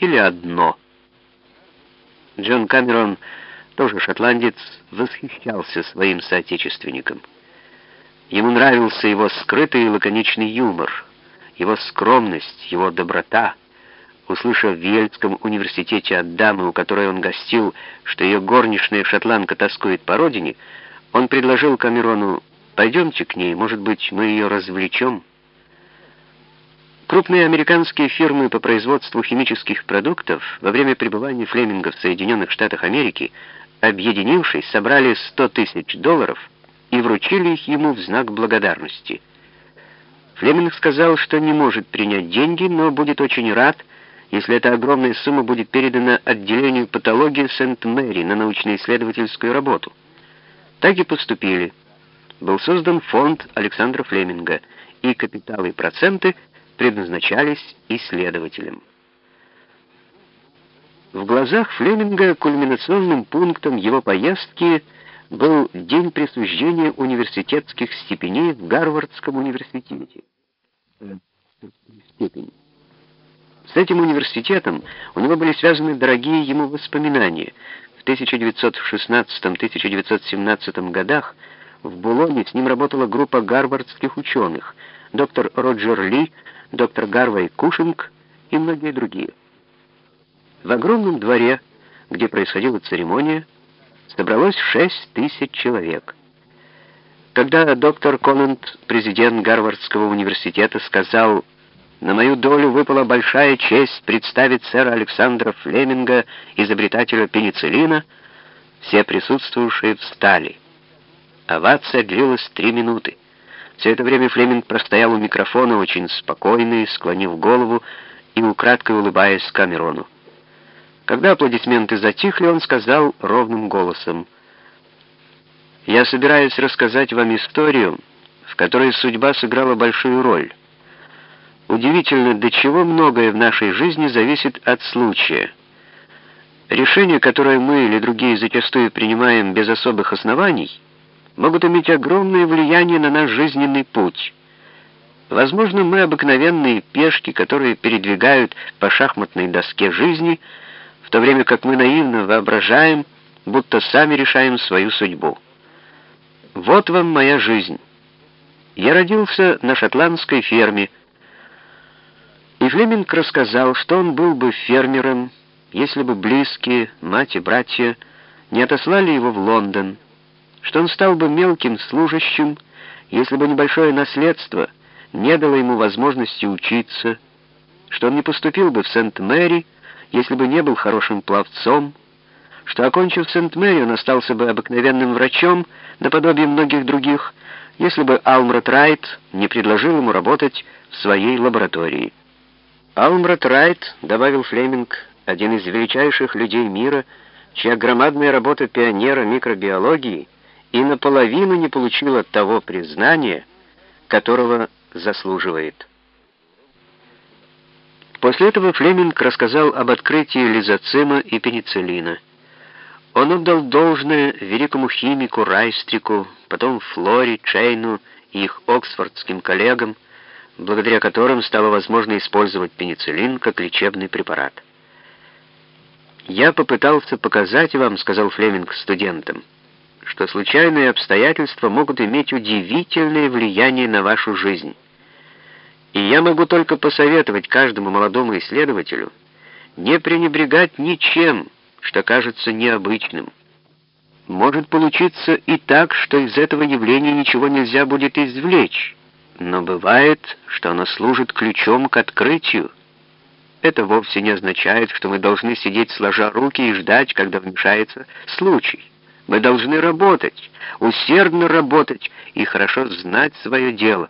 или одно. Джон Камерон, тоже шотландец, восхищался своим соотечественником. Ему нравился его скрытый и лаконичный юмор, его скромность, его доброта. Услышав в Ельском университете от дамы, у которой он гостил, что ее горничная шотландка тоскует по родине, он предложил Камерону «Пойдемте к ней, может быть, мы ее развлечем». Крупные американские фирмы по производству химических продуктов во время пребывания Флеминга в Соединенных Штатах Америки, объединившись, собрали 100 тысяч долларов и вручили их ему в знак благодарности. Флеминг сказал, что не может принять деньги, но будет очень рад, если эта огромная сумма будет передана отделению патологии Сент-Мэри на научно-исследовательскую работу. Так и поступили. Был создан фонд Александра Флеминга, и капиталы и проценты – предназначались исследователям. В глазах Флеминга кульминационным пунктом его поездки был день присуждения университетских степеней в Гарвардском университете. С этим университетом у него были связаны дорогие ему воспоминания. В 1916-1917 годах в Булоне с ним работала группа гарвардских ученых, доктор Роджер Ли, доктор Гарвей Кушинг и многие другие. В огромном дворе, где происходила церемония, собралось шесть тысяч человек. Когда доктор Конант, президент Гарвардского университета, сказал «На мою долю выпала большая честь представить сэра Александра Флеминга, изобретателя пенициллина», все присутствующие встали. Овация длилась три минуты. Все это время Флеминг простоял у микрофона, очень спокойный, склонив голову и украдкой улыбаясь Камерону. Когда аплодисменты затихли, он сказал ровным голосом, «Я собираюсь рассказать вам историю, в которой судьба сыграла большую роль. Удивительно, до чего многое в нашей жизни зависит от случая. Решение, которое мы или другие зачастую принимаем без особых оснований — могут иметь огромное влияние на наш жизненный путь. Возможно, мы обыкновенные пешки, которые передвигают по шахматной доске жизни, в то время как мы наивно воображаем, будто сами решаем свою судьбу. Вот вам моя жизнь. Я родился на шотландской ферме, и Флеминг рассказал, что он был бы фермером, если бы близкие, мать и братья, не отослали его в Лондон, что он стал бы мелким служащим, если бы небольшое наследство не дало ему возможности учиться, что он не поступил бы в Сент-Мэри, если бы не был хорошим пловцом, что, окончив Сент-Мэри, он остался бы обыкновенным врачом, наподобие многих других, если бы Алмрат Райт не предложил ему работать в своей лаборатории. Алмрат Райт, добавил Флеминг, один из величайших людей мира, чья громадная работа пионера микробиологии — и наполовину не получила того признания, которого заслуживает. После этого Флеминг рассказал об открытии лизоцима и пенициллина. Он отдал должное великому химику Райстрику, потом Флори, Чейну и их оксфордским коллегам, благодаря которым стало возможно использовать пенициллин как лечебный препарат. «Я попытался показать вам, — сказал Флеминг студентам, — что случайные обстоятельства могут иметь удивительное влияние на вашу жизнь. И я могу только посоветовать каждому молодому исследователю не пренебрегать ничем, что кажется необычным. Может получиться и так, что из этого явления ничего нельзя будет извлечь, но бывает, что оно служит ключом к открытию. Это вовсе не означает, что мы должны сидеть сложа руки и ждать, когда вмешается случай. Мы должны работать, усердно работать и хорошо знать свое дело.